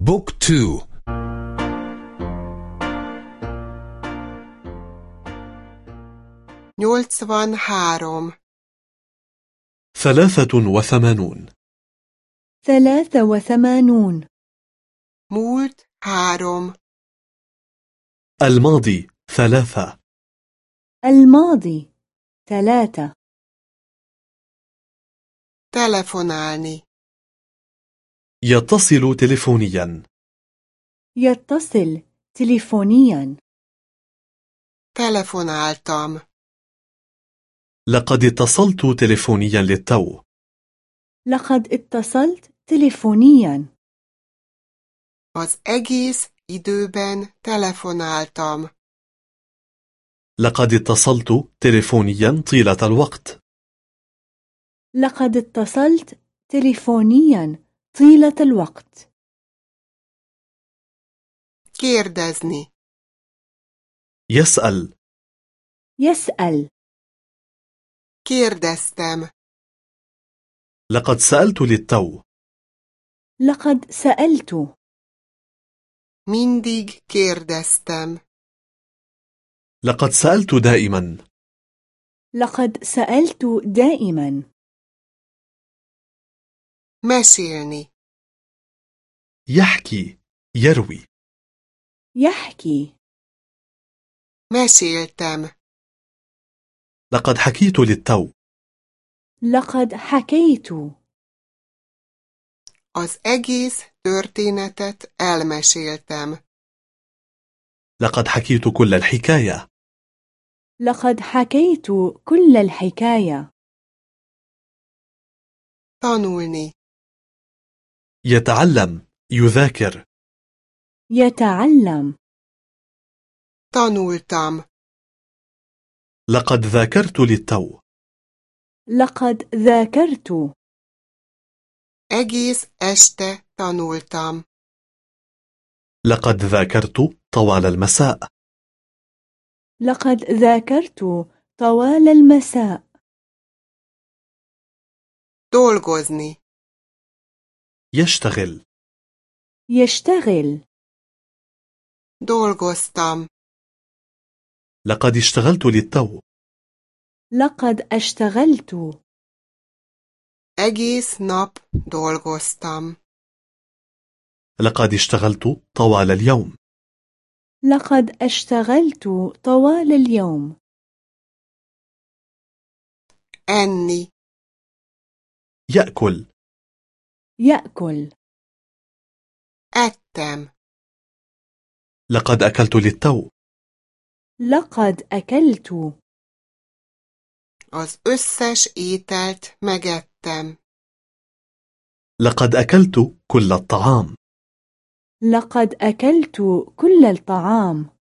بوك تو. نيولتسوان هاروم. ثلاثة وثمانون. ثلاثة وثمانون. مولت هاروم. الماضي ثلاثة. الماضي ثلاثة. telefonálni يتصل تلفونيا يتصل تليفونيا. telefonáltam لقد اتصلت تلفونيا للتو. لقد اتصلت تليفونيا. Az egész időben telefonáltam. لقد اتصلت تلفونيا طيلة الوقت. لقد اتصلت تليفونيا. طيلة الوقت. Kérdezni. يسأل. يسأل. Kérdeztem. لقد سألت للتو. لقد سألت. Mindig kérdeztem. لقد سألت دائما. لقد سألت دائما. Mesélni يحكي يروي. يحكي. meséltem لقد حكيت للتو. لقد حكيت. az egész történetet elmeséltem لقد حكيت كل الحكاية. لقد حكيت كل الحكاية. tanulni يتعلم يذاكر. يتعلم. tanultam لقد ذاكرت للتو. لقد ذاكرت. egész este tanultam لقد ذاكرت طوال المساء. لقد ذاكرت طوال المساء. dolgozni يشتغل. يشتغل. dolgoztam لقد اشتغلت للتو. لقد اشتغلت. egész nap dolgoztam لقد اشتغلت طوال اليوم. لقد اشتغلت طوال اليوم. enni يأكل. يأكل. ettem لقد أكلت للتو. لقد أكلت. Az összes ételt megettem. لقد أكلت كل الطعام. لقد أكلت كل الطعام.